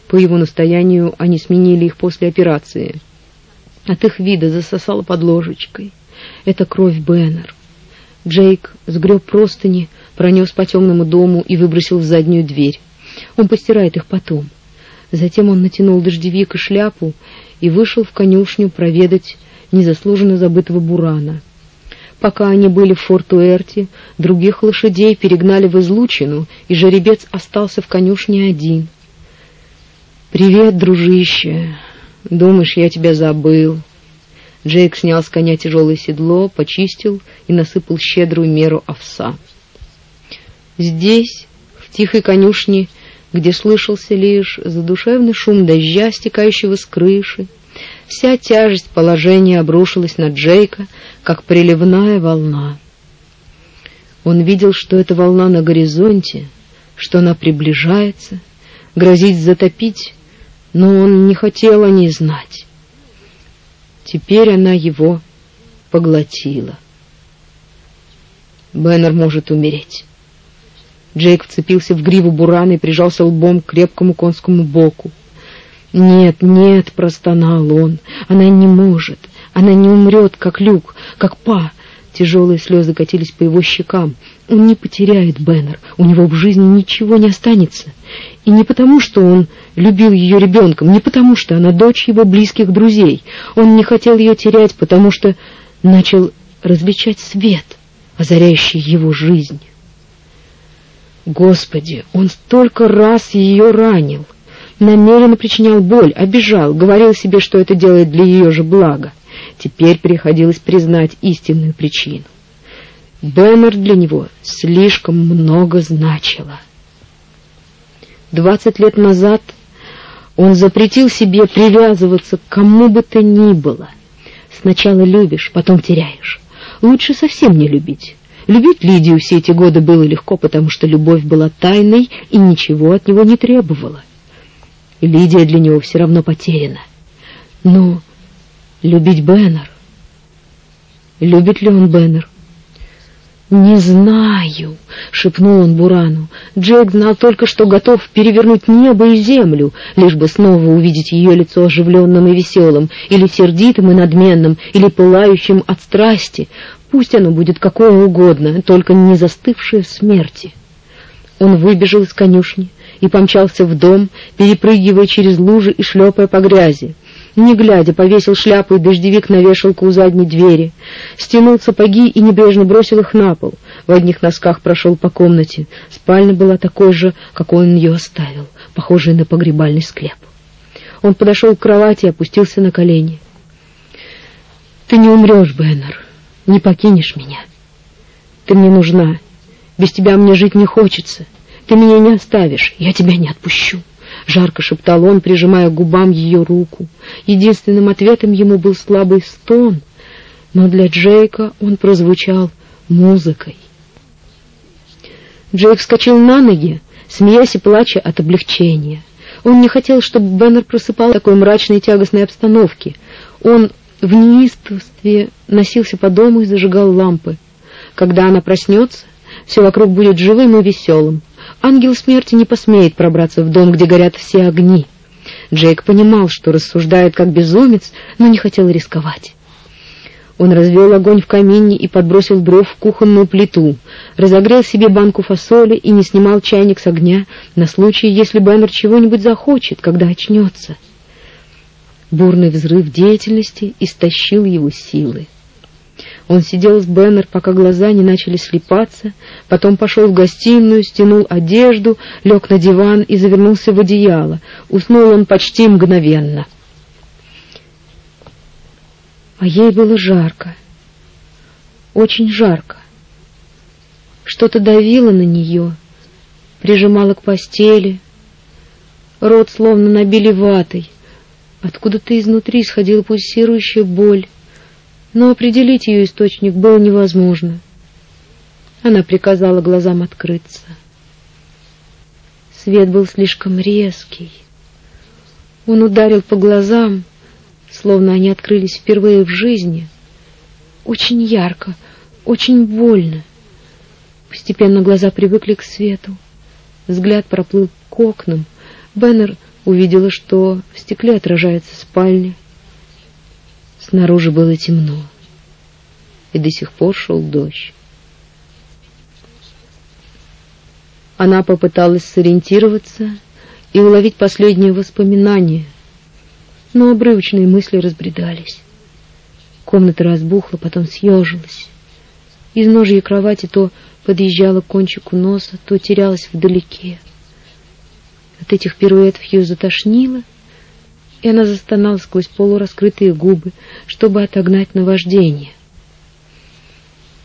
По его настоянию они сменили их после операции. От их вида засосало под ложечкой. Это кровь Беннер. Джейк сгреб простыни, пронес по темному дому и выбросил в заднюю дверь. Он постирает их потом. Затем он натянул дождевик и шляпу и вышел в конюшню проведать незаслуженно забытого бурана. Пока они были в Форт-Уэрте, других лошадей перегнали в излучину, и жеребец остался в конюшне один. «Привет, дружище! Думаешь, я тебя забыл?» Джейк снял с коня тяжелое седло, почистил и насыпал щедрую меру овса. Здесь, в тихой конюшне, где слышался лишь задушевный шум дождя, стекающего с крыши. Вся тяжесть положения обрушилась на Джейка, как приливная волна. Он видел, что эта волна на горизонте, что она приближается, грозит затопить, но он не хотел о ней знать. Теперь она его поглотила. Беннер может умереть. Джейк вцепился в гриву бурана и прижался лбом к крепкому конскому боку. «Нет, нет», — простонал он, — «она не может, она не умрет, как Люк, как Па». Тяжелые слезы катились по его щекам. Он не потеряет Беннер, у него в жизни ничего не останется. И не потому, что он любил ее ребенком, не потому, что она дочь его близких друзей. Он не хотел ее терять, потому что начал различать свет, озаряющий его жизнь. Господи, он столько раз ее ранил, намеренно причинял боль, обижал, говорил себе, что это делает для ее же блага. Теперь приходилось признать истинную причину. Беннер для него слишком много значила. Двадцать лет назад он запретил себе привязываться к кому бы то ни было. Сначала любишь, потом теряешь. Лучше совсем не любить. Любить Лидию все эти годы было легко, потому что любовь была тайной и ничего от него не требовала. Лидия для него все равно потеряна. Но любить Беннер... Любит ли он Беннер? «Не знаю», — шепнул он Бурану. Джек знал только, что готов перевернуть небо и землю, лишь бы снова увидеть ее лицо оживленным и веселым, или сердитым и надменным, или пылающим от страсти. Пусть оно будет какое угодно, только не застывшее в смерти. Он выбежал из конюшни и помчался в дом, перепрыгивая через лужи и шлепая по грязи. Не глядя, повесил шляпу и дождевик на вешалку у задней двери, стянул сапоги и небрежно бросил их на пол. В одних носках прошел по комнате. Спальня была такой же, как он ее оставил, похожая на погребальный склеп. Он подошел к кровати и опустился на колени. «Ты не умрешь, Беннер!» не покинешь меня. Ты мне нужна, Без тебя мне жить не хочется. Ты меня не оставишь, я тебя не отпущу. Жарко шептал он, прижимая к губам ее руку. Единственным ответом ему был слабый стон, но для Джейка он прозвучал музыкой. Джейк вскочил на ноги, смеясь и плача от облегчения. Он не хотел, чтобы Беннер просыпал в такой мрачной и тягостной обстановке. Он в неистовстве носился по дому и зажигал лампы. Когда она проснется, все вокруг будет живым и веселым. Ангел смерти не посмеет пробраться в дом, где горят все огни. Джейк понимал, что рассуждает как безумец, но не хотел рисковать. Он развел огонь в камине и подбросил дров в кухонную плиту, разогрел себе банку фасоли и не снимал чайник с огня на случай, если Беннер чего-нибудь захочет, когда очнется. Бурный взрыв деятельности истощил его силы. Он сидел с Беннер, пока глаза не начали слепаться, потом пошел в гостиную, стянул одежду, лег на диван и завернулся в одеяло. Уснул он почти мгновенно. А ей было жарко. Очень жарко. Что-то давило на нее, прижимало к постели. Рот словно набили ватой. Откуда-то изнутри исходила пульсирующая боль но определить ее источник было невозможно. Она приказала глазам открыться. Свет был слишком резкий. Он ударил по глазам, словно они открылись впервые в жизни. Очень ярко, очень больно. Постепенно глаза привыкли к свету. Взгляд проплыл к окнам. Беннер увидела, что в стекле отражается спальня. Снаружи было темно, и до сих пор шел дождь. Она попыталась сориентироваться и уловить последние воспоминания, но обрывочные мысли разбредались. Комната разбухла, потом съежилась. Из ножьей кровати то подъезжала к кончику носа, то терялась вдалеке. От этих пируэтов ее затошнило, и она застонала сквозь полураскрытые губы, чтобы отогнать наваждение.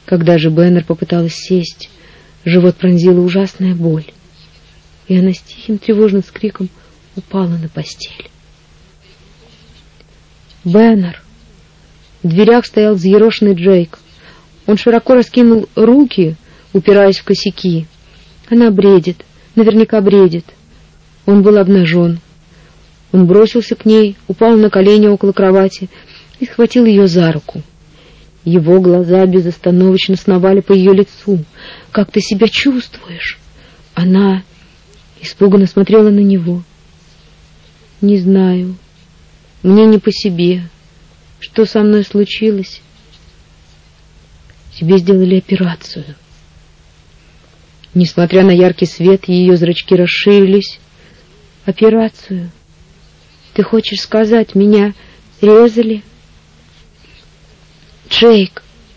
Когда же Беннер попыталась сесть, живот пронзила ужасная боль, и она с тихим тревожным скриком упала на постель. Беннер! В дверях стоял взъерошенный Джейк. Он широко раскинул руки, упираясь в косяки. Она бредит, наверняка бредит. Он был обнажен. Он бросился к ней, упал на колени около кровати и схватил ее за руку. Его глаза безостановочно сновали по ее лицу. «Как ты себя чувствуешь?» Она испуганно смотрела на него. «Не знаю. Мне не по себе. Что со мной случилось?» «Тебе сделали операцию». Несмотря на яркий свет, ее зрачки расширились. «Операцию?» Ты хочешь сказать, меня резали? Джейк,